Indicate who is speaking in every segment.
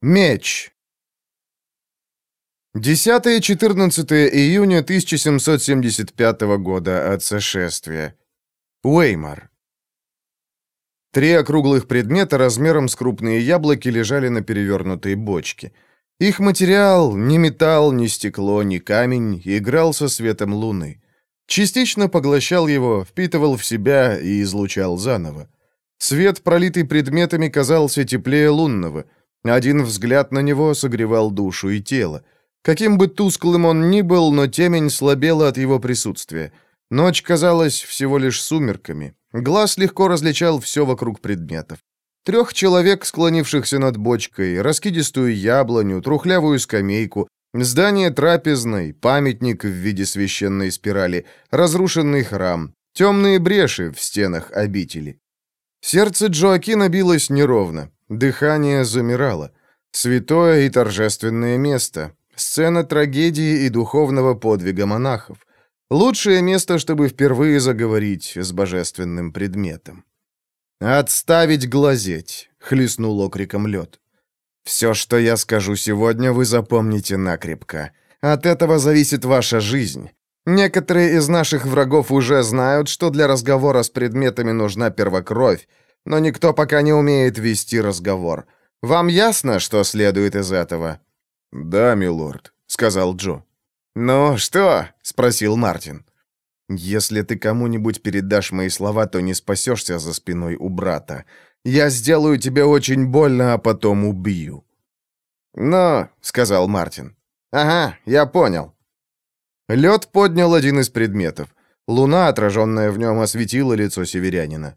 Speaker 1: Меч. 10-14 июня 1775 года от сошествия. Уэймар. Три округлых предмета размером с крупные яблоки лежали на перевернутой бочке. Их материал, ни металл, ни стекло, ни камень, играл со светом луны. Частично поглощал его, впитывал в себя и излучал заново. Свет, пролитый предметами, казался теплее лунного — один взгляд на него согревал душу и тело. Каким бы тусклым он ни был, но темень слабела от его присутствия. Ночь казалась всего лишь сумерками. Глаз легко различал все вокруг предметов. Трех человек, склонившихся над бочкой, раскидистую яблоню, трухлявую скамейку, здание трапезной, памятник в виде священной спирали, разрушенный храм, темные бреши в стенах обители. Сердце Джоакина билось неровно. Дыхание замирало. Святое и торжественное место. Сцена трагедии и духовного подвига монахов. Лучшее место, чтобы впервые заговорить с божественным предметом. «Отставить глазеть!» — хлестнул окриком лед. «Все, что я скажу сегодня, вы запомните накрепко. От этого зависит ваша жизнь. Некоторые из наших врагов уже знают, что для разговора с предметами нужна первокровь, но никто пока не умеет вести разговор. Вам ясно, что следует из этого?»
Speaker 2: «Да, милорд», — сказал Джо.
Speaker 1: «Ну что?» — спросил Мартин. «Если ты кому-нибудь передашь мои слова, то не спасешься за спиной у брата. Я сделаю тебе очень больно, а потом убью». «Ну», — сказал Мартин. «Ага, я понял». Лед поднял один из предметов. Луна, отраженная в нем, осветила лицо северянина.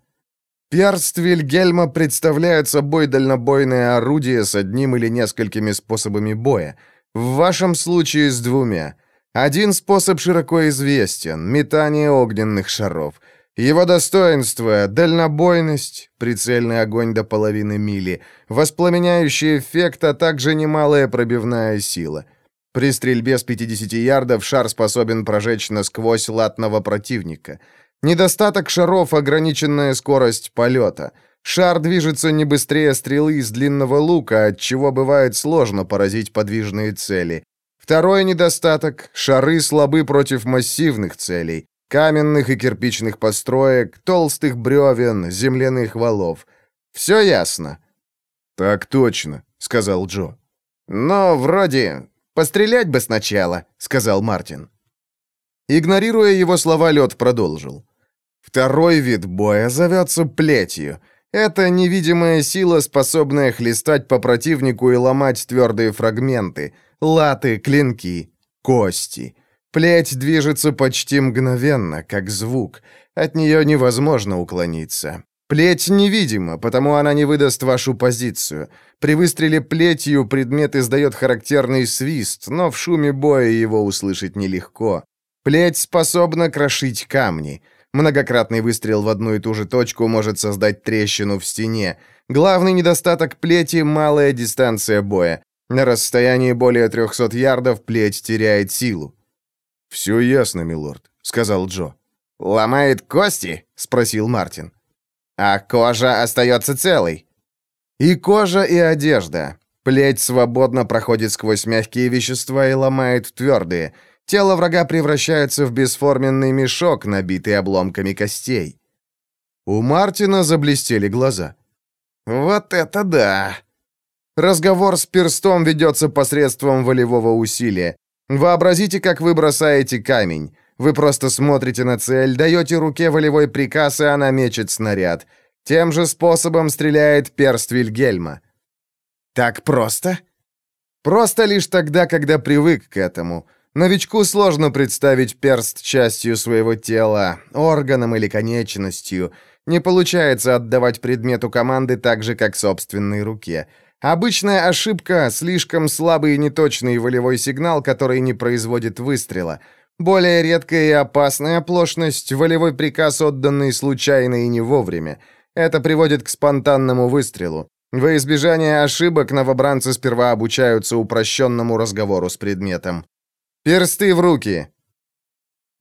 Speaker 1: Перст Вильгельма представляет собой дальнобойное орудие с одним или несколькими способами боя. В вашем случае с двумя. Один способ широко известен — метание огненных шаров. Его достоинство — дальнобойность, прицельный огонь до половины мили, воспламеняющий эффект, а также немалая пробивная сила. При стрельбе с 50 ярдов шар способен прожечь насквозь латного противника — Недостаток шаров — ограниченная скорость полета. Шар движется не быстрее стрелы из длинного лука, от чего бывает сложно поразить подвижные цели. Второй недостаток — шары слабы против массивных целей, каменных и кирпичных построек, толстых бревен, земляных валов. Все ясно?
Speaker 2: «Так точно», — сказал Джо.
Speaker 1: «Но вроде... Пострелять бы сначала», — сказал Мартин. Игнорируя его слова, лед продолжил. Второй вид боя зовется плетью. Это невидимая сила, способная хлестать по противнику и ломать твердые фрагменты, латы, клинки, кости. Плеть движется почти мгновенно, как звук. От нее невозможно уклониться. Плеть невидима, потому она не выдаст вашу позицию. При выстреле плетью предмет издает характерный свист, но в шуме боя его услышать нелегко. Плеть способна крошить камни. Многократный выстрел в одну и ту же точку может создать трещину в стене. Главный недостаток плети — малая дистанция боя. На расстоянии более 300 ярдов плеть теряет силу.
Speaker 2: «Все ясно, милорд», — сказал Джо.
Speaker 1: «Ломает кости?» — спросил Мартин. «А кожа остается целой?» «И кожа, и одежда. Плеть свободно проходит сквозь мягкие вещества и ломает твердые». Тело врага превращается в бесформенный мешок, набитый обломками костей. У Мартина заблестели глаза. «Вот это да!» Разговор с перстом ведется посредством волевого усилия. Вообразите, как вы бросаете камень. Вы просто смотрите на цель, даете руке волевой приказ, и она мечет снаряд. Тем же способом стреляет перст Вильгельма. Так просто? Просто лишь тогда, когда привык к этому. Новичку сложно представить перст частью своего тела, органом или конечностью. Не получается отдавать предмету команды так же, как собственной руке. Обычная ошибка — слишком слабый и неточный волевой сигнал, который не производит выстрела. Более редкая и опасная оплошность — волевой приказ, отданный случайно и не вовремя. Это приводит к спонтанному выстрелу. Во избежание ошибок новобранцы сперва обучаются упрощенному разговору с предметом. «Персты в руки!»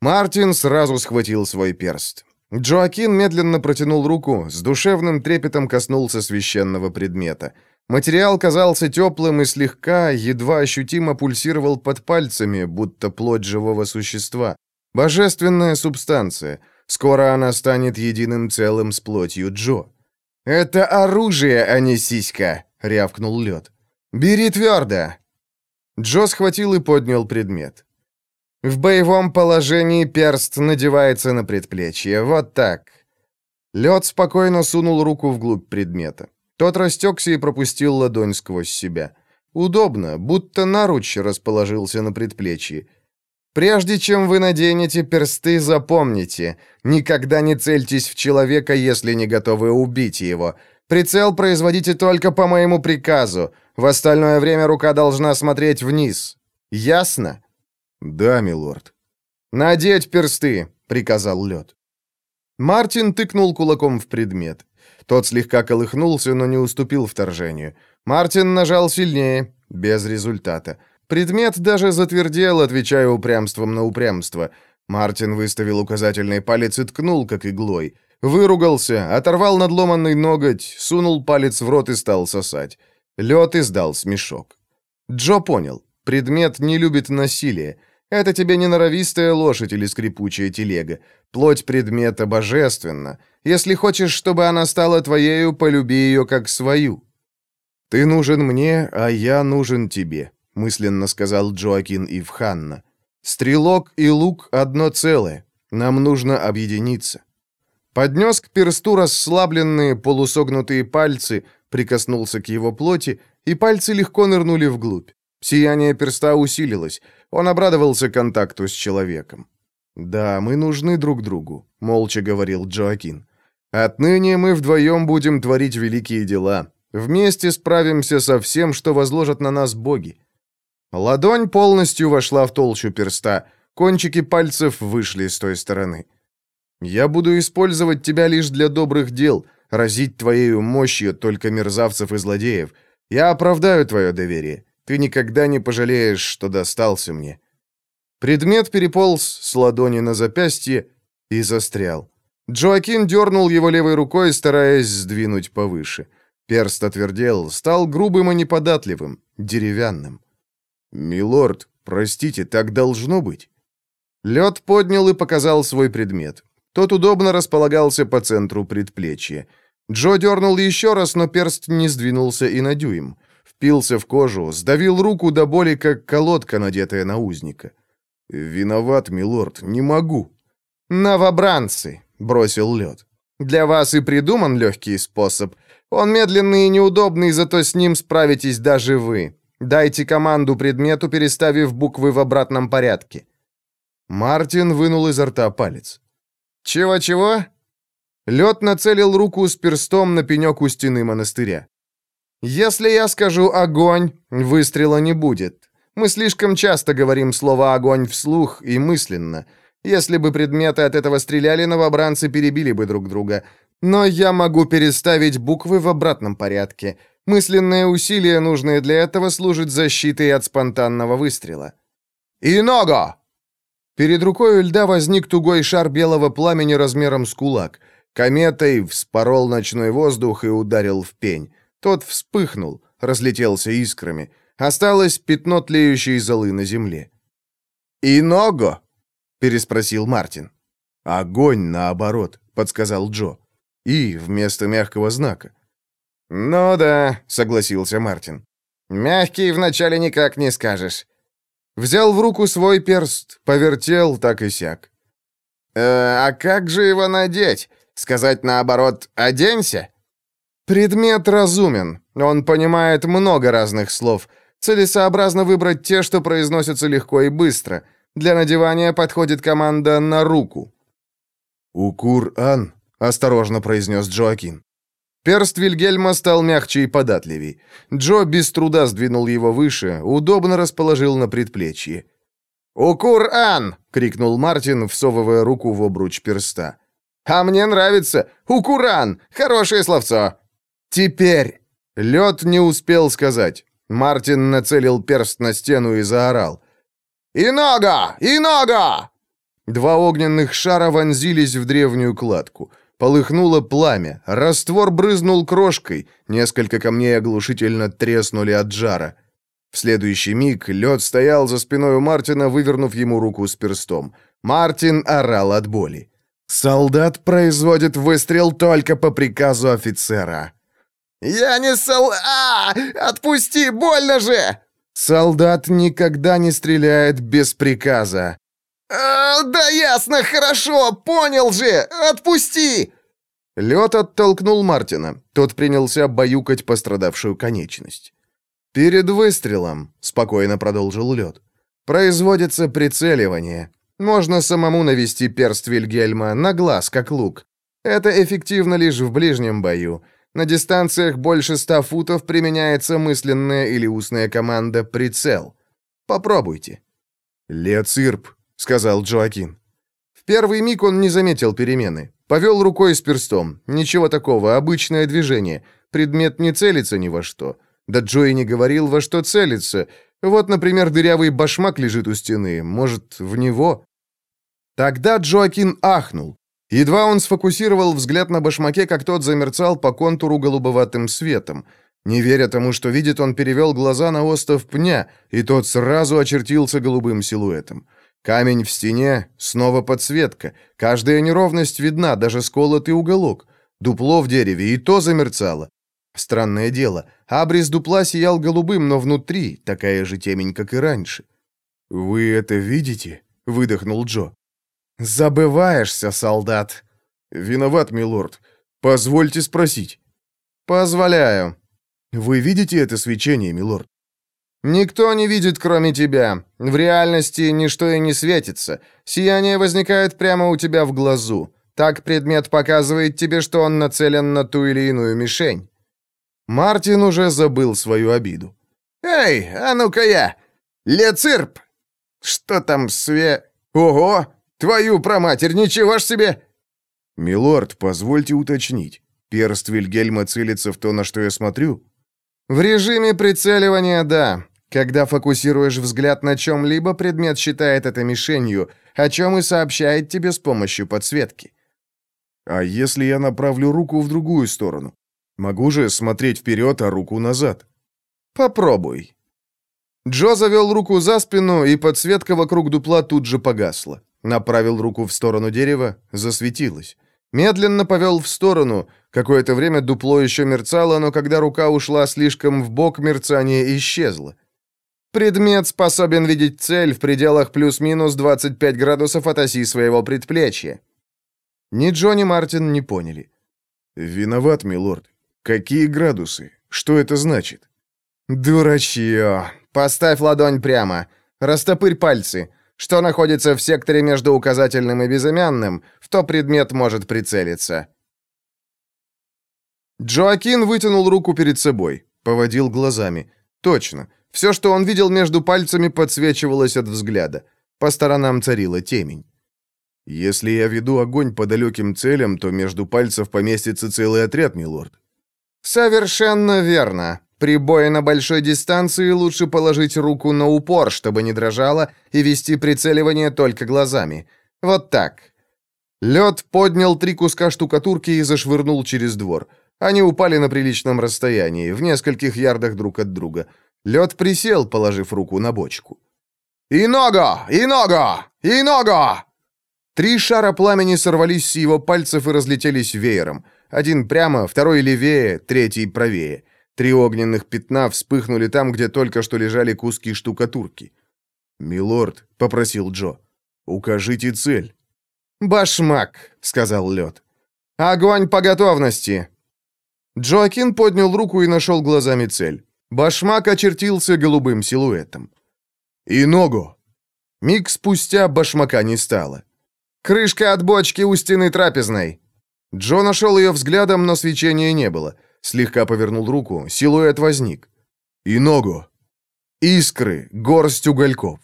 Speaker 1: Мартин сразу схватил свой перст. Джоакин медленно протянул руку, с душевным трепетом коснулся священного предмета. Материал казался теплым и слегка, едва ощутимо пульсировал под пальцами, будто плоть живого существа. Божественная субстанция. Скоро она станет единым целым с плотью Джо. «Это оружие, а не сиська!» — рявкнул лед. «Бери твердо!» Джо схватил и поднял предмет. В боевом положении перст надевается на предплечье. Вот так. Лед спокойно сунул руку вглубь предмета. Тот растекся и пропустил ладонь сквозь себя. Удобно, будто наруч расположился на предплечье. Прежде чем вы наденете персты, запомните, никогда не цельтесь в человека, если не готовы убить его. Прицел производите только по моему приказу. В остальное время рука должна смотреть вниз. Ясно?
Speaker 2: Да, милорд.
Speaker 1: Надеть персты, приказал лед. Мартин тыкнул кулаком в предмет. Тот слегка колыхнулся, но не уступил вторжению. Мартин нажал сильнее, без результата. Предмет даже затвердел, отвечая упрямством на упрямство. Мартин выставил указательный палец и ткнул, как иглой. Выругался, оторвал надломанный ноготь, сунул палец в рот и стал сосать. Лед издал смешок. Джо понял. Предмет не любит насилия. Это тебе не норовистая лошадь или скрипучая телега. Плоть предмета божественна. Если хочешь, чтобы она стала твоею, полюби ее как свою. Ты нужен мне, а я нужен тебе, мысленно сказал Джоакин Ивханна. Стрелок и лук одно целое. Нам нужно объединиться. Поднес к персту расслабленные полусогнутые пальцы, прикоснулся к его плоти, и пальцы легко нырнули вглубь. Сияние перста усилилось. Он обрадовался контакту с человеком. «Да, мы нужны друг другу», — молча говорил Джоакин. Отныне мы вдвоем будем творить великие дела. Вместе справимся со всем, что возложат на нас боги. Ладонь полностью вошла в толщу перста. Кончики пальцев вышли с той стороны. Я буду использовать тебя лишь для добрых дел, разить твоей мощью только мерзавцев и злодеев. Я оправдаю твое доверие. Ты никогда не пожалеешь, что достался мне. Предмет переполз с ладони на запястье и застрял. Джоакин дернул его левой рукой, стараясь сдвинуть повыше. Перст отвердел, стал грубым и неподатливым, деревянным. «Милорд, простите, так должно быть». Лед поднял и показал свой предмет. Тот удобно располагался по центру предплечья. Джо дернул еще раз, но перст не сдвинулся и на дюйм. Впился в кожу, сдавил руку до боли, как колодка, надетая на узника. «Виноват, милорд, не могу». «Новобранцы», бросил лед. «Для вас и придуман легкий способ. Он медленный и неудобный, зато с ним справитесь даже вы. Дайте команду предмету, переставив буквы в обратном порядке». Мартин вынул изо рта палец. «Чего-чего?» Лед нацелил руку с перстом на пенек у стены монастыря. «Если я скажу «огонь», выстрела не будет. Мы слишком часто говорим слово «огонь» вслух и мысленно. Если бы предметы от этого стреляли, новобранцы перебили бы друг друга. Но я могу переставить буквы в обратном порядке. Мысленные усилия, нужные для этого, служат защитой от спонтанного выстрела. «Иного!» Перед рукой льда возник тугой шар белого пламени размером с кулак. Кометой вспорол ночной воздух и ударил в пень. Тот вспыхнул, разлетелся искрами. Осталось пятно тлеющей золы на земле. «Иного!» переспросил Мартин. Огонь наоборот, подсказал Джо. И вместо мягкого знака. Ну да, согласился Мартин. Мягкий вначале никак не скажешь. Взял в руку свой перст, повертел так и сяк. «Э, «А как же его надеть? Сказать наоборот, оденься?» «Предмет разумен. Он понимает много разных слов. Целесообразно выбрать те, что произносятся легко и быстро. Для надевания подходит команда на руку».
Speaker 2: «Укур-ан», — осторожно произнес Джоакин.
Speaker 1: Перст Вильгельма стал мягче и податливей. Джо без труда сдвинул его выше, удобно расположил на предплечье. «Укур-ан!» — крикнул Мартин, всовывая руку в обруч перста. «А мне нравится! Укуран! Хорошее словцо!» «Теперь!» Лед не успел сказать. Мартин нацелил перст на стену и заорал. «Инога! Инога!» Два огненных шара вонзились в древнюю кладку. Полыхнуло пламя, раствор брызнул крошкой, несколько камней оглушительно треснули от жара. В следующий миг лед стоял за спиной у Мартина, вывернув ему руку с перстом. Мартин орал от боли. «Солдат производит выстрел только по приказу офицера».
Speaker 2: «Я не сол... А! Отпусти, больно же!»
Speaker 1: «Солдат никогда не стреляет без приказа».
Speaker 2: А, «Да ясно, хорошо, понял же! Отпусти!»
Speaker 1: Лед оттолкнул Мартина. Тот принялся баюкать пострадавшую конечность. «Перед выстрелом», — спокойно продолжил лед, — «производится прицеливание. Можно самому навести перст Вильгельма на глаз, как лук. Это эффективно лишь в ближнем бою. На дистанциях больше ста футов применяется мысленная или устная команда «прицел». Попробуйте». «Лецирп», — сказал Джоакин. В первый миг он не заметил перемены. Повел рукой с перстом. Ничего такого, обычное движение. Предмет не целится ни во что. Да Джои не говорил, во что целится. Вот, например, дырявый башмак лежит у стены. Может, в него? Тогда Джоакин ахнул. Едва он сфокусировал взгляд на башмаке, как тот замерцал по контуру голубоватым светом. Не веря тому, что видит, он перевел глаза на остов пня, и тот сразу очертился голубым силуэтом. Камень в стене, снова подсветка. Каждая неровность видна, даже сколотый уголок. Дупло в дереве, и то замерцало. Странное дело, абрис дупла сиял голубым, но внутри такая же темень, как и раньше. «Вы это видите?» — выдохнул Джо. «Забываешься, солдат». «Виноват, милорд. Позвольте спросить». «Позволяю». «Вы видите это свечение, милорд?» «Никто не видит, кроме тебя. В реальности ничто и не светится. Сияние возникает прямо у тебя в глазу. Так предмет показывает тебе, что он нацелен на ту или иную мишень». Мартин уже забыл свою обиду.
Speaker 2: «Эй, а ну-ка я! Лецирп! Что там све... Ого! Твою проматерь, ничего ж себе!»
Speaker 1: «Милорд, позвольте уточнить. Перст Вильгельма целится в то, на что я смотрю?» «В режиме прицеливания, да. Когда фокусируешь взгляд на чем-либо, предмет считает это мишенью, о чем и сообщает тебе с помощью подсветки». «А если я направлю руку в другую сторону? Могу же смотреть вперед, а руку назад. Попробуй. Джо завел руку за спину, и подсветка вокруг дупла тут же погасла. Направил руку в сторону дерева, засветилась. Медленно повел в сторону. Какое-то время дупло еще мерцало, но когда рука ушла слишком в бок, мерцание исчезло. Предмет способен видеть цель в пределах плюс-минус 25 градусов от оси своего предплечья. Ни Джо, ни Мартин не поняли. «Виноват, милорд. Какие градусы? Что это значит? Дурачье. Поставь ладонь прямо. Растопырь пальцы. Что находится в секторе между указательным и безымянным, в то предмет может прицелиться. Джоакин вытянул руку перед собой, поводил глазами. Точно. Все, что он видел между пальцами, подсвечивалось от взгляда. По сторонам царила темень. «Если я веду огонь по далеким целям, то между пальцев поместится целый отряд, милорд. «Совершенно верно. При бое на большой дистанции лучше положить руку на упор, чтобы не дрожало, и вести прицеливание только глазами. Вот так». Лед поднял три куска штукатурки и зашвырнул через двор. Они упали на приличном расстоянии, в нескольких ярдах друг от друга. Лед присел, положив руку на бочку. «И нога! И нога! И нога!» Три шара пламени сорвались с его пальцев и разлетелись веером. Один прямо, второй левее, третий правее. Три огненных пятна вспыхнули там, где только что лежали куски штукатурки. «Милорд», — попросил Джо, — «укажите цель». «Башмак», — сказал лед. «Огонь по готовности!» Джоакин поднял руку и нашел глазами цель. Башмак очертился голубым силуэтом. «И ногу!» Миг спустя башмака не стало. «Крышка от бочки у стены трапезной!» Джо нашел ее взглядом, но свечения не было. Слегка повернул руку, силуэт возник. И ногу. Искры, горсть угольков.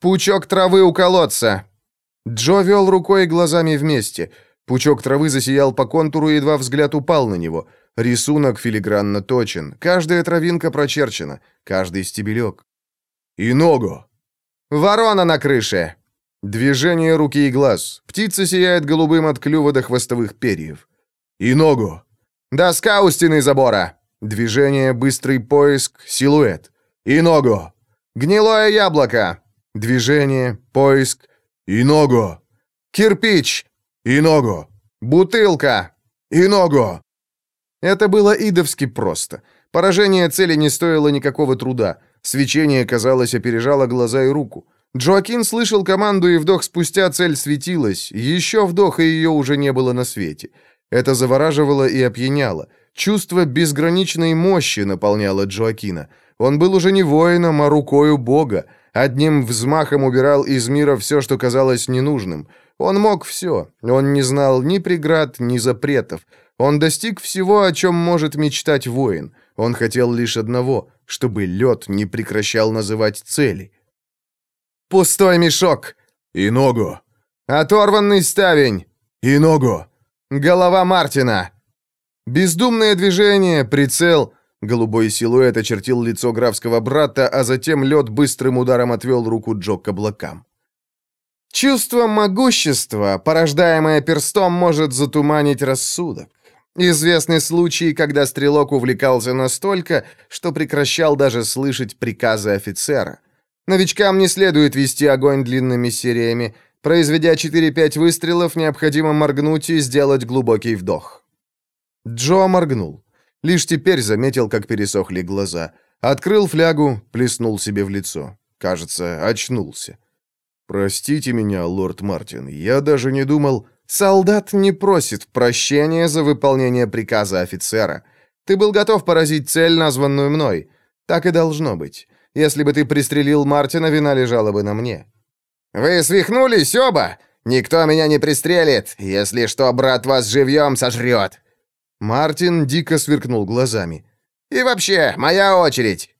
Speaker 1: Пучок травы у колодца. Джо вел рукой и глазами вместе. Пучок травы засиял по контуру, едва взгляд упал на него. Рисунок филигранно точен. Каждая травинка прочерчена, каждый стебелек. И ногу. Ворона на крыше. Движение руки и глаз. Птица сияет голубым от клюва до хвостовых перьев. И ногу. Доска у стены забора. Движение, быстрый поиск, силуэт. И ногу. Гнилое яблоко. Движение, поиск. И ногу. Кирпич. И ногу. Бутылка. И ногу. Это было идовски просто. Поражение цели не стоило никакого труда. Свечение, казалось, опережало глаза и руку. Джоакин слышал команду, и вдох спустя цель светилась. Еще вдох, и ее уже не было на свете. Это завораживало и опьяняло. Чувство безграничной мощи наполняло Джоакина. Он был уже не воином, а рукою Бога. Одним взмахом убирал из мира все, что казалось ненужным. Он мог все. Он не знал ни преград, ни запретов. Он достиг всего, о чем может мечтать воин. Он хотел лишь одного, чтобы лед не прекращал называть цели. «Пустой мешок!» «И ногу!» «Оторванный ставень!» «И ногу!» «Голова Мартина!» Бездумное движение, прицел. Голубой силуэт очертил лицо графского брата, а затем лед быстрым ударом отвел руку Джо к облакам. Чувство могущества, порождаемое перстом, может затуманить рассудок. Известны случаи, когда стрелок увлекался настолько, что прекращал даже слышать приказы офицера. Новичкам не следует вести огонь длинными сериями. Произведя 4-5 выстрелов, необходимо моргнуть и сделать глубокий вдох. Джо моргнул. Лишь теперь заметил, как пересохли глаза. Открыл флягу, плеснул себе в лицо. Кажется, очнулся. «Простите меня, лорд Мартин, я даже не думал...» «Солдат не просит прощения за выполнение приказа офицера. Ты был готов поразить цель, названную мной. Так и должно быть. Если бы ты пристрелил Мартина, вина лежала бы на мне». «Вы свихнулись оба? Никто меня не пристрелит. Если что, брат вас живьем сожрет». Мартин дико сверкнул глазами.
Speaker 2: «И вообще, моя очередь!»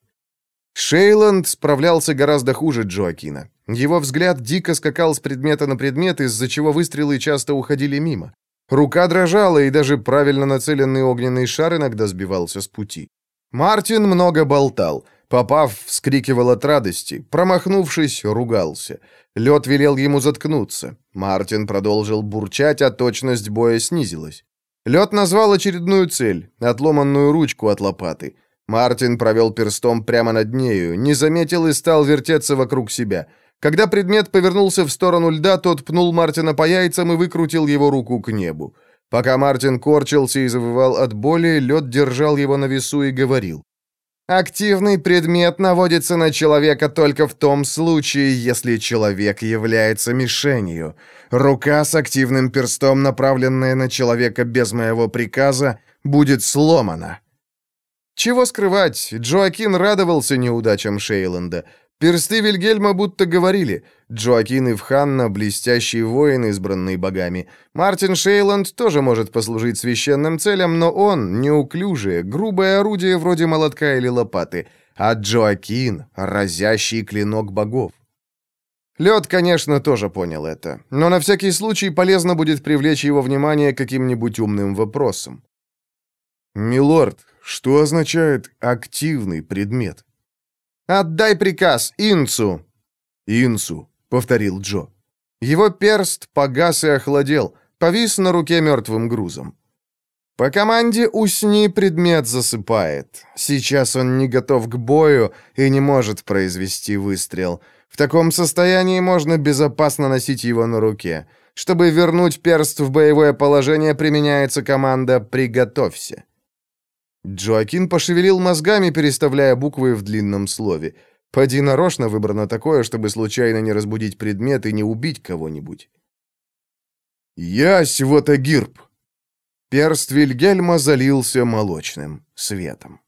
Speaker 1: Шейланд справлялся гораздо хуже Джоакина. Его взгляд дико скакал с предмета на предмет, из-за чего выстрелы часто уходили мимо. Рука дрожала, и даже правильно нацеленный огненный шар иногда сбивался с пути. Мартин много болтал. Попав, вскрикивал от радости. Промахнувшись, ругался. Лед велел ему заткнуться. Мартин продолжил бурчать, а точность боя снизилась. Лед назвал очередную цель — отломанную ручку от лопаты. Мартин провел перстом прямо над нею, не заметил и стал вертеться вокруг себя. Когда предмет повернулся в сторону льда, тот пнул Мартина по яйцам и выкрутил его руку к небу. Пока Мартин корчился и завывал от боли, лед держал его на весу и говорил. Активный предмет наводится на человека только в том случае, если человек является мишенью. Рука с активным перстом, направленная на человека без моего приказа, будет сломана. Чего скрывать, Джоакин радовался неудачам Шейланда. Персты Вильгельма будто говорили. Джоакин Ивханна — блестящий воин, избранный богами. Мартин Шейланд тоже может послужить священным целям, но он — неуклюжее, грубое орудие вроде молотка или лопаты. А Джоакин — разящий клинок богов. Лед, конечно, тоже понял это, но на всякий случай полезно будет привлечь его внимание каким-нибудь умным вопросом. «Милорд, что означает «активный предмет»?» «Отдай приказ, Инцу!» «Инцу», — повторил Джо. Его перст погас и охладел, повис на руке мертвым грузом. По команде «Усни» предмет засыпает. Сейчас он не готов к бою и не может произвести выстрел. В таком состоянии можно безопасно носить его на руке. Чтобы вернуть перст в боевое положение, применяется команда «Приготовься». Джоакин пошевелил мозгами, переставляя буквы в длинном слове. Поди нарочно выбрано такое, чтобы случайно не разбудить предмет и не убить кого-нибудь. «Ясь вот гирб!» Перст Вильгельма залился молочным светом.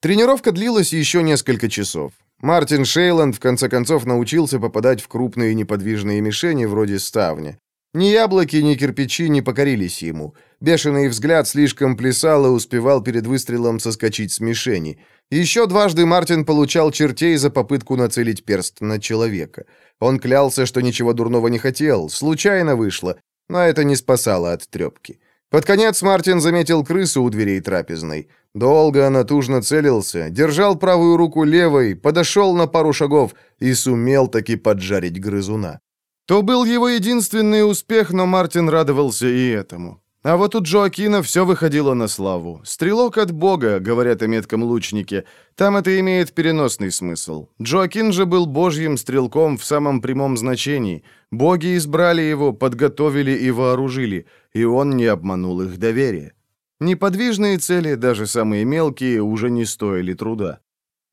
Speaker 1: Тренировка длилась еще несколько часов. Мартин Шейланд в конце концов научился попадать в крупные неподвижные мишени вроде ставня. Ни яблоки, ни кирпичи не покорились ему. Бешеный взгляд слишком плясал и успевал перед выстрелом соскочить с мишени. Еще дважды Мартин получал чертей за попытку нацелить перст на человека. Он клялся, что ничего дурного не хотел, случайно вышло, но это не спасало от трепки. Под конец Мартин заметил крысу у дверей трапезной. Долго натужно целился, держал правую руку левой, подошел на пару шагов и сумел таки поджарить грызуна. То был его единственный успех, но Мартин радовался и этому. А вот у Джоакина все выходило на славу. «Стрелок от Бога», — говорят о метком лучнике. Там это имеет переносный смысл. Джоакин же был божьим стрелком в самом прямом значении. Боги избрали его, подготовили и вооружили, и он не обманул их доверие. Неподвижные цели, даже самые мелкие, уже не стоили труда.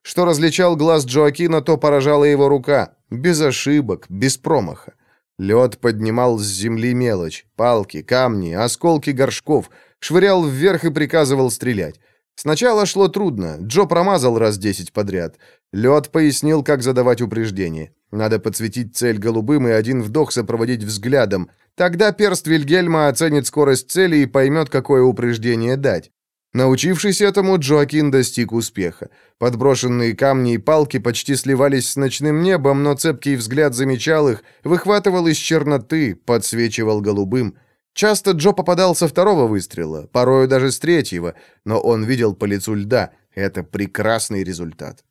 Speaker 1: Что различал глаз Джоакина, то поражала его рука. Без ошибок, без промаха. Лед поднимал с земли мелочь, палки, камни, осколки горшков, швырял вверх и приказывал стрелять. Сначала шло трудно, Джо промазал раз десять подряд. Лед пояснил, как задавать упреждение. Надо подсветить цель голубым и один вдох сопроводить взглядом. Тогда перст Вильгельма оценит скорость цели и поймет, какое упреждение дать. Научившись этому, Джоакин достиг успеха. Подброшенные камни и палки почти сливались с ночным небом, но цепкий взгляд замечал их, выхватывал из черноты, подсвечивал голубым. Часто Джо попадал со второго выстрела, порою даже с третьего, но он видел по лицу льда. Это прекрасный результат.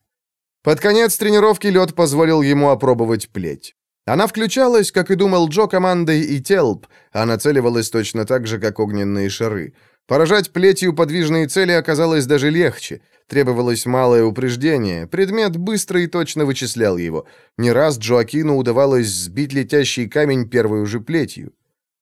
Speaker 1: Под конец тренировки лед позволил ему опробовать плеть. Она включалась, как и думал Джо, командой и телп, а нацеливалась точно так же, как огненные шары — Поражать плетью подвижные цели оказалось даже легче. Требовалось малое упреждение. Предмет быстро и точно вычислял его. Не раз Джоакину удавалось сбить летящий камень первой же плетью.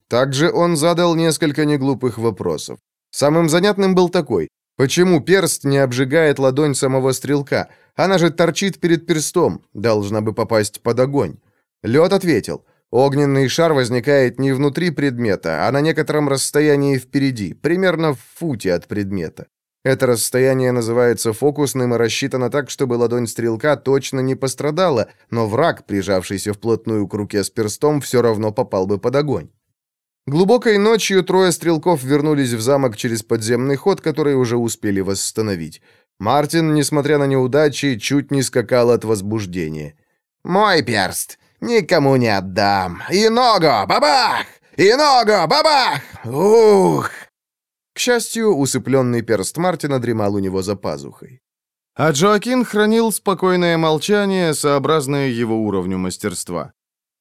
Speaker 1: Также он задал несколько неглупых вопросов. Самым занятным был такой. Почему перст не обжигает ладонь самого стрелка? Она же торчит перед перстом, должна бы попасть под огонь. Лед ответил. Огненный шар возникает не внутри предмета, а на некотором расстоянии впереди, примерно в футе от предмета. Это расстояние называется фокусным и рассчитано так, чтобы ладонь стрелка точно не пострадала, но враг, прижавшийся вплотную к руке с перстом, все равно попал бы под огонь. Глубокой ночью трое стрелков вернулись в замок через подземный ход, который уже успели восстановить. Мартин, несмотря на неудачи, чуть не скакал от возбуждения.
Speaker 2: «Мой перст! Никому не отдам. И ногу! Бабах! И ногу! Бабах! Ух!»
Speaker 1: К счастью, усыпленный перст Мартина дремал у него за пазухой. А Джоакин хранил спокойное молчание, сообразное его уровню мастерства.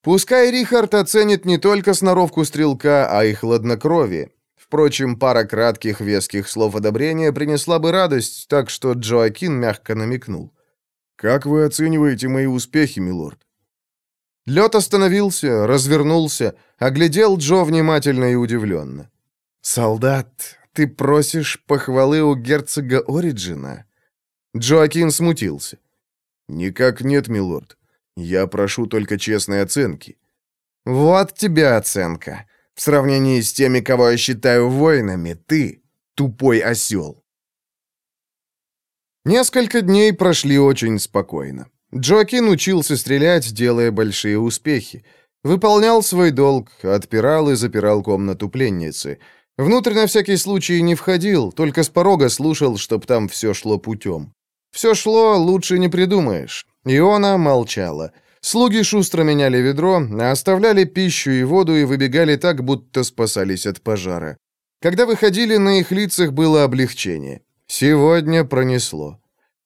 Speaker 1: Пускай Рихард оценит не только сноровку стрелка, а и хладнокровие. Впрочем, пара кратких веских слов одобрения принесла бы радость, так что Джоакин мягко намекнул. «Как вы оцениваете мои успехи, милорд?» Лед остановился, развернулся, оглядел Джо внимательно и удивленно. «Солдат, ты просишь похвалы у герцога Ориджина?» Джоакин смутился. «Никак нет, милорд. Я прошу только честной оценки». «Вот тебе оценка. В сравнении с теми, кого я считаю воинами, ты — тупой осел». Несколько дней прошли очень спокойно. Джоакин учился стрелять, делая большие успехи. Выполнял свой долг, отпирал и запирал комнату пленницы. Внутрь на всякий случай не входил, только с порога слушал, чтоб там все шло путем. Все шло, лучше не придумаешь. Иона молчала. Слуги шустро меняли ведро, оставляли пищу и воду и выбегали так, будто спасались от пожара. Когда выходили, на их лицах было облегчение. Сегодня пронесло.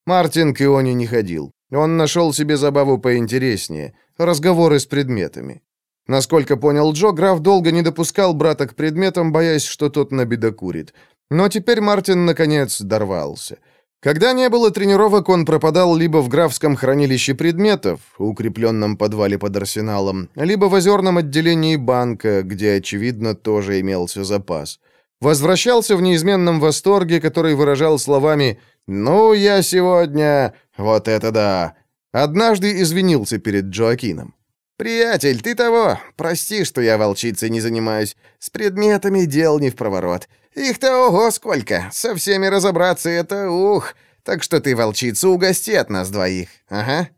Speaker 1: Мартин к Ионе не ходил. Он нашел себе забаву поинтереснее — разговоры с предметами. Насколько понял Джо, граф долго не допускал брата к предметам, боясь, что тот набедокурит. Но теперь Мартин, наконец, дорвался. Когда не было тренировок, он пропадал либо в графском хранилище предметов, укрепленном подвале под арсеналом, либо в озерном отделении банка, где, очевидно, тоже имелся запас. Возвращался в неизменном восторге, который выражал словами «Ну, я сегодня... Вот это да!» Однажды извинился перед Джоакином. «Приятель, ты того, прости, что я волчицей не занимаюсь. С предметами дел не в проворот. Их-то ого сколько, со всеми разобраться это ух. Так что ты, волчица, угости от нас двоих, ага».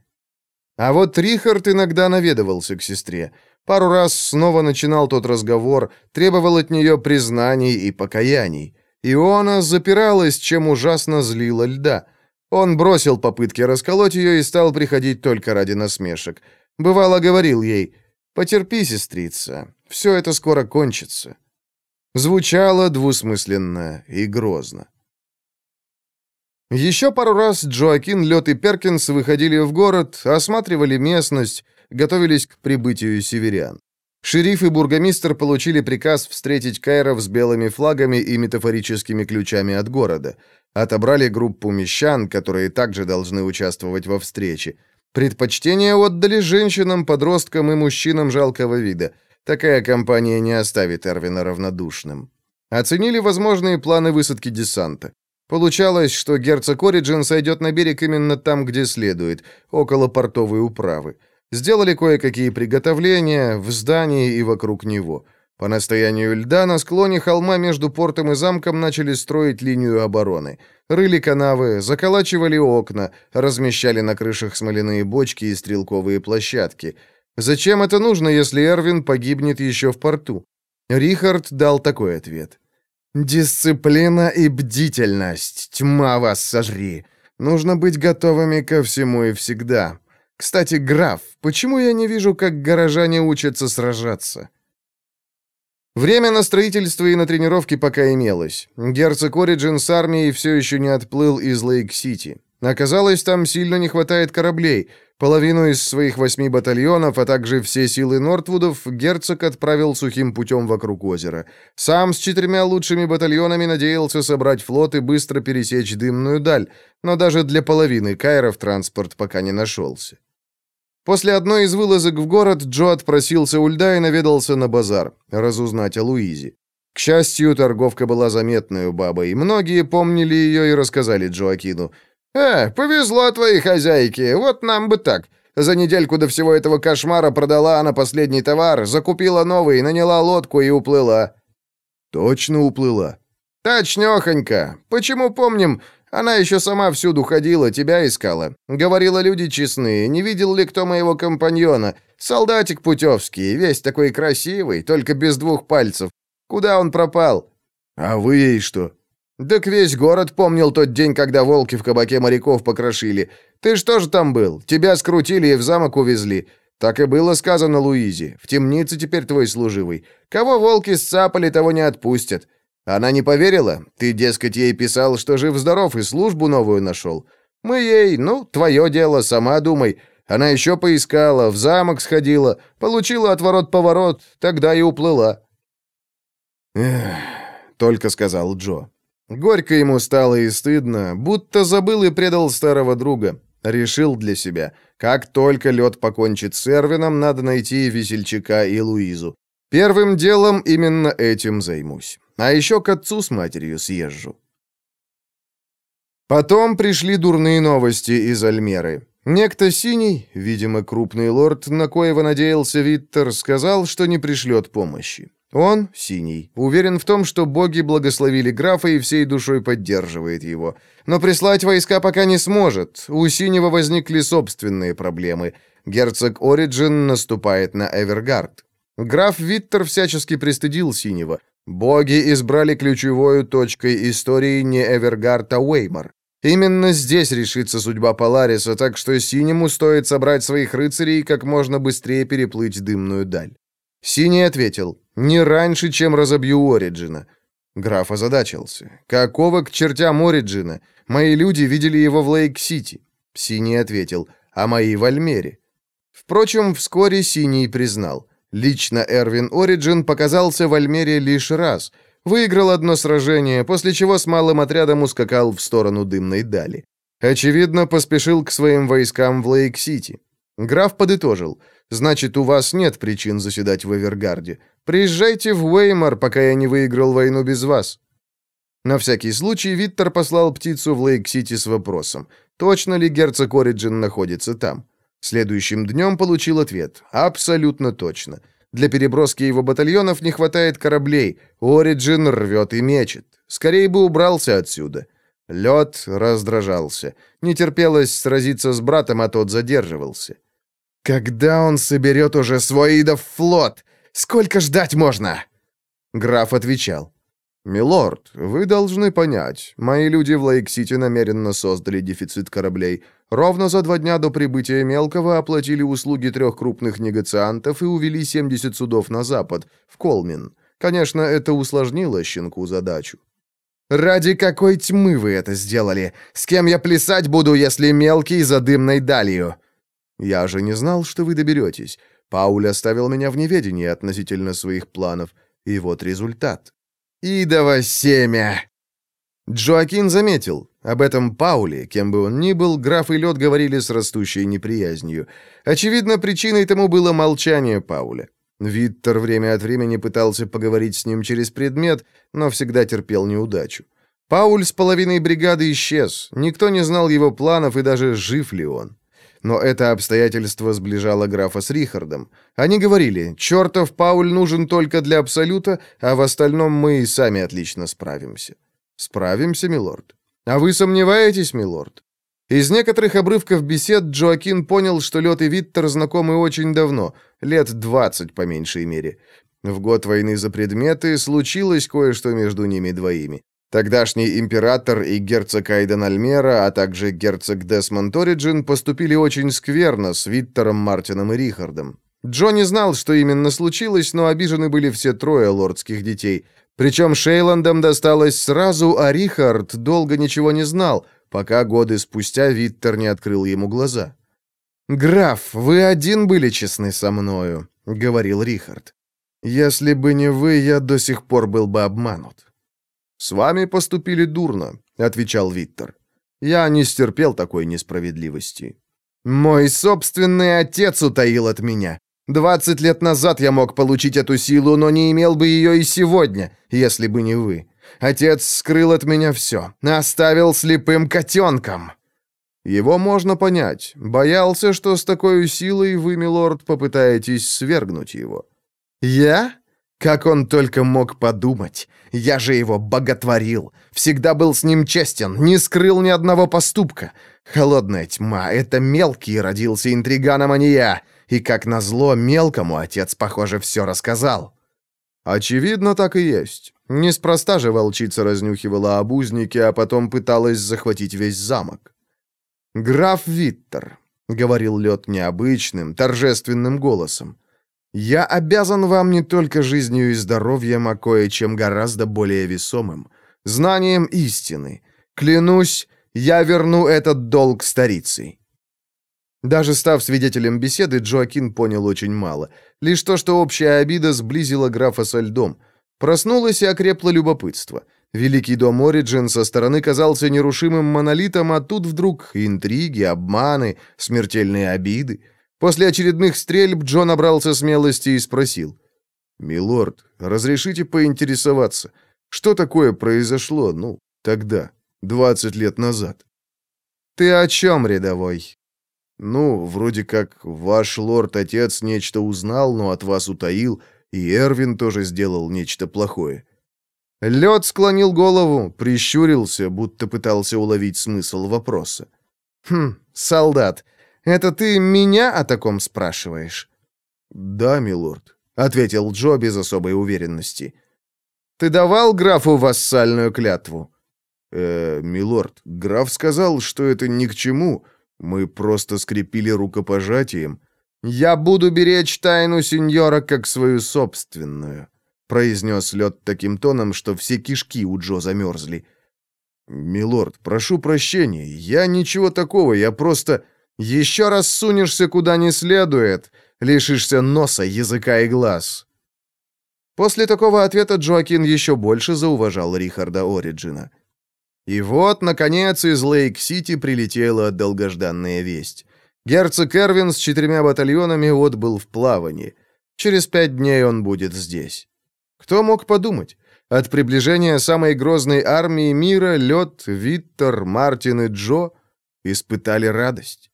Speaker 1: А вот Рихард иногда наведывался к сестре. Пару раз снова начинал тот разговор, требовал от нее признаний и покаяний. Иона запиралась, чем ужасно злила льда. Он бросил попытки расколоть ее и стал приходить только ради насмешек. Бывало, говорил ей, «Потерпи, сестрица, все это скоро кончится». Звучало двусмысленно и грозно. Еще пару раз Джоакин, Лед и Перкинс выходили в город, осматривали местность, готовились к прибытию северян. Шериф и бургомистр получили приказ встретить Кайров с белыми флагами и метафорическими ключами от города. Отобрали группу мещан, которые также должны участвовать во встрече. Предпочтение отдали женщинам, подросткам и мужчинам жалкого вида. Такая компания не оставит Эрвина равнодушным. Оценили возможные планы высадки десанта. Получалось, что герцог Ориджин сойдет на берег именно там, где следует, около портовой управы. Сделали кое-какие приготовления в здании и вокруг него. По настоянию льда на склоне холма между портом и замком начали строить линию обороны. Рыли канавы, заколачивали окна, размещали на крышах смоляные бочки и стрелковые площадки. Зачем это нужно, если Эрвин погибнет еще в порту? Рихард дал такой ответ. «Дисциплина и бдительность. Тьма вас сожри. Нужно быть готовыми ко всему и всегда. Кстати, граф, почему я не вижу, как горожане учатся сражаться?» Время на строительство и на тренировки пока имелось. Герцог Ориджин с армией все еще не отплыл из Лейк-Сити. Оказалось, там сильно не хватает кораблей. Половину из своих восьми батальонов, а также все силы Нортвудов, герцог отправил сухим путем вокруг озера. Сам с четырьмя лучшими батальонами надеялся собрать флот и быстро пересечь дымную даль, но даже для половины кайров транспорт пока не нашелся. После одной из вылазок в город Джо отпросился у льда и наведался на базар, разузнать о Луизе. К счастью, торговка была заметной и многие помнили ее и рассказали Джоакину. «Э, повезло твоей хозяйке, вот нам бы так. За недельку до всего этого кошмара продала она последний товар, закупила новый, наняла лодку и уплыла». «Точно уплыла?»
Speaker 2: «Точнёхонько. Почему помним, она еще сама всюду ходила, тебя искала. Говорила, люди честные, не видел ли кто моего компаньона. Солдатик путевский, весь такой красивый, только без двух пальцев. Куда он пропал?»
Speaker 1: «А вы ей что?»
Speaker 2: «Так весь город помнил тот день, когда волки в кабаке моряков покрошили. Ты что же там был? Тебя скрутили и в замок увезли. Так и было сказано Луизе. В темнице теперь твой служивый. Кого волки сцапали, того не отпустят. Она не поверила? Ты, дескать, ей писал, что жив-здоров и службу новую нашел. Мы ей, ну, твое дело, сама думай. Она еще поискала, в замок сходила, получила отворот-поворот, тогда и уплыла».
Speaker 1: «Эх», — только сказал Джо. Горько ему стало и стыдно, будто забыл и предал старого друга. Решил для себя, как только лед покончит с Эрвином, надо найти весельчака и Луизу. Первым делом именно этим займусь. А еще к отцу с матерью съезжу. Потом пришли дурные новости из Альмеры. Некто Синий, видимо, крупный лорд, на коего надеялся Виттер, сказал, что не пришлет помощи. Он, Синий, уверен в том, что боги благословили графа и всей душой поддерживает его. Но прислать войска пока не сможет. У Синего возникли собственные проблемы. Герцог Ориджин наступает на Эвергард. Граф Виттер всячески пристыдил Синего. Боги избрали ключевой точкой истории не Эвергард, а Уэймар. Именно здесь решится судьба Полариса, так что Синему стоит собрать своих рыцарей и как можно быстрее переплыть дымную даль. Синий ответил, «Не раньше, чем разобью Ориджина». Граф озадачился. «Какого к чертям Ориджина? Мои люди видели его в Лейк-Сити». Синий ответил, «А мои в Альмере». Впрочем, вскоре Синий признал – Лично Эрвин Ориджин показался в Альмере лишь раз. Выиграл одно сражение, после чего с малым отрядом ускакал в сторону дымной дали. Очевидно, поспешил к своим войскам в Лейк-Сити. Граф подытожил. «Значит, у вас нет причин заседать в Эвергарде. Приезжайте в Уэймар, пока я не выиграл войну без вас». На всякий случай Виттер послал птицу в Лейк-Сити с вопросом, точно ли герцог Ориджин находится там. Следующим днем получил ответ. Абсолютно точно. Для переброски его батальонов не хватает кораблей. Ориджин рвет и мечет. Скорее бы убрался отсюда. Лед раздражался. Не терпелось сразиться с братом, а тот задерживался. «Когда он соберет уже свой идов флот? Сколько ждать можно?» Граф отвечал. «Милорд, вы должны понять, мои люди в Лейк-Сити намеренно создали дефицит кораблей. Ровно за два дня до прибытия Мелкого оплатили услуги трех крупных негациантов и увели 70 судов на запад, в Колмин. Конечно, это усложнило щенку задачу».
Speaker 2: Ради какой тьмы вы это сделали? С кем я плясать буду, если мелкий за дымной далью?»
Speaker 1: «Я же не знал, что вы доберетесь. Пауль оставил меня в неведении относительно своих планов. И вот результат».
Speaker 2: «Идово семя!»
Speaker 1: Джоакин заметил. Об этом Пауле, кем бы он ни был, граф и лед говорили с растущей неприязнью. Очевидно, причиной тому было молчание Пауля. Виттер время от времени пытался поговорить с ним через предмет, но всегда терпел неудачу. Пауль с половиной бригады исчез, никто не знал его планов и даже жив ли он. Но это обстоятельство сближало графа с Рихардом. Они говорили, чертов Пауль нужен только для Абсолюта, а в остальном мы и сами отлично справимся. Справимся, милорд. А вы сомневаетесь, милорд? Из некоторых обрывков бесед Джоакин понял, что Лед и Виттер знакомы очень давно, лет двадцать по меньшей мере. В год войны за предметы случилось кое-что между ними двоими. Тогдашний император и герцог Айден Альмера, а также герцог Десмонд Ориджин поступили очень скверно с Виттером, Мартином и Рихардом. Джо не знал, что именно случилось, но обижены были все трое лордских детей. Причем Шейландам досталось сразу, а Рихард долго ничего не знал, пока годы спустя Виттер не открыл ему глаза. «Граф, вы один были честны со мною», — говорил Рихард. «Если бы не вы, я до сих пор был бы обманут». «С вами поступили дурно», — отвечал Виттер. «Я не стерпел такой несправедливости». «Мой собственный отец утаил от меня. Двадцать лет назад я мог получить эту силу, но не имел бы ее и сегодня, если бы не вы. Отец скрыл от меня все, оставил слепым котенком». Его можно понять. Боялся, что с такой силой вы, милорд, попытаетесь свергнуть его. Я? Как он только мог подумать. Я же его боготворил. Всегда был с ним честен, не скрыл ни одного поступка. Холодная тьма — это мелкий родился интриганом, а не я. И, как назло, мелкому отец, похоже, все рассказал. Очевидно, так и есть. Неспроста же волчица разнюхивала обузники, а потом пыталась захватить весь замок. «Граф Виттер», — говорил Лед необычным, торжественным голосом, «я обязан вам не только жизнью и здоровьем, а кое-чем гораздо более весомым, знанием истины. Клянусь, я верну этот долг старицей». Даже став свидетелем беседы, Джоакин понял очень мало. Лишь то, что общая обида сблизила графа со льдом. Проснулось и окрепло любопытство. Великий дом Ориджин со стороны казался нерушимым монолитом, а тут вдруг интриги, обманы, смертельные обиды. После очередных стрельб Джон набрался смелости и спросил. «Милорд, разрешите поинтересоваться, что такое произошло, ну, тогда, двадцать лет назад?» «Ты о чем, рядовой?» Ну, вроде как ваш лорд-отец нечто узнал, но от вас утаил, и Эрвин тоже сделал нечто плохое. Лед склонил голову, прищурился, будто пытался уловить смысл вопроса. «Хм, солдат, это ты меня о таком спрашиваешь?» «Да, милорд», — ответил Джо без особой уверенности. «Ты давал графу вассальную клятву?» «Э, милорд, граф сказал, что это ни к чему, мы просто скрепили рукопожатием. «Я буду беречь тайну сеньора как свою собственную», — произнес лед таким тоном, что все кишки у Джо замерзли. «Милорд, прошу прощения, я ничего такого, я просто...» «Еще раз сунешься куда не следует, лишишься носа, языка и глаз». После такого ответа Джоакин еще больше зауважал Рихарда Ориджина. И вот, наконец, из Лейк-Сити прилетела долгожданная весть. Герцог Эрвин с четырьмя батальонами отбыл в плавании. Через пять дней он будет здесь. Кто мог подумать? От приближения самой грозной армии мира Лед, Виттер, Мартин и Джо испытали радость.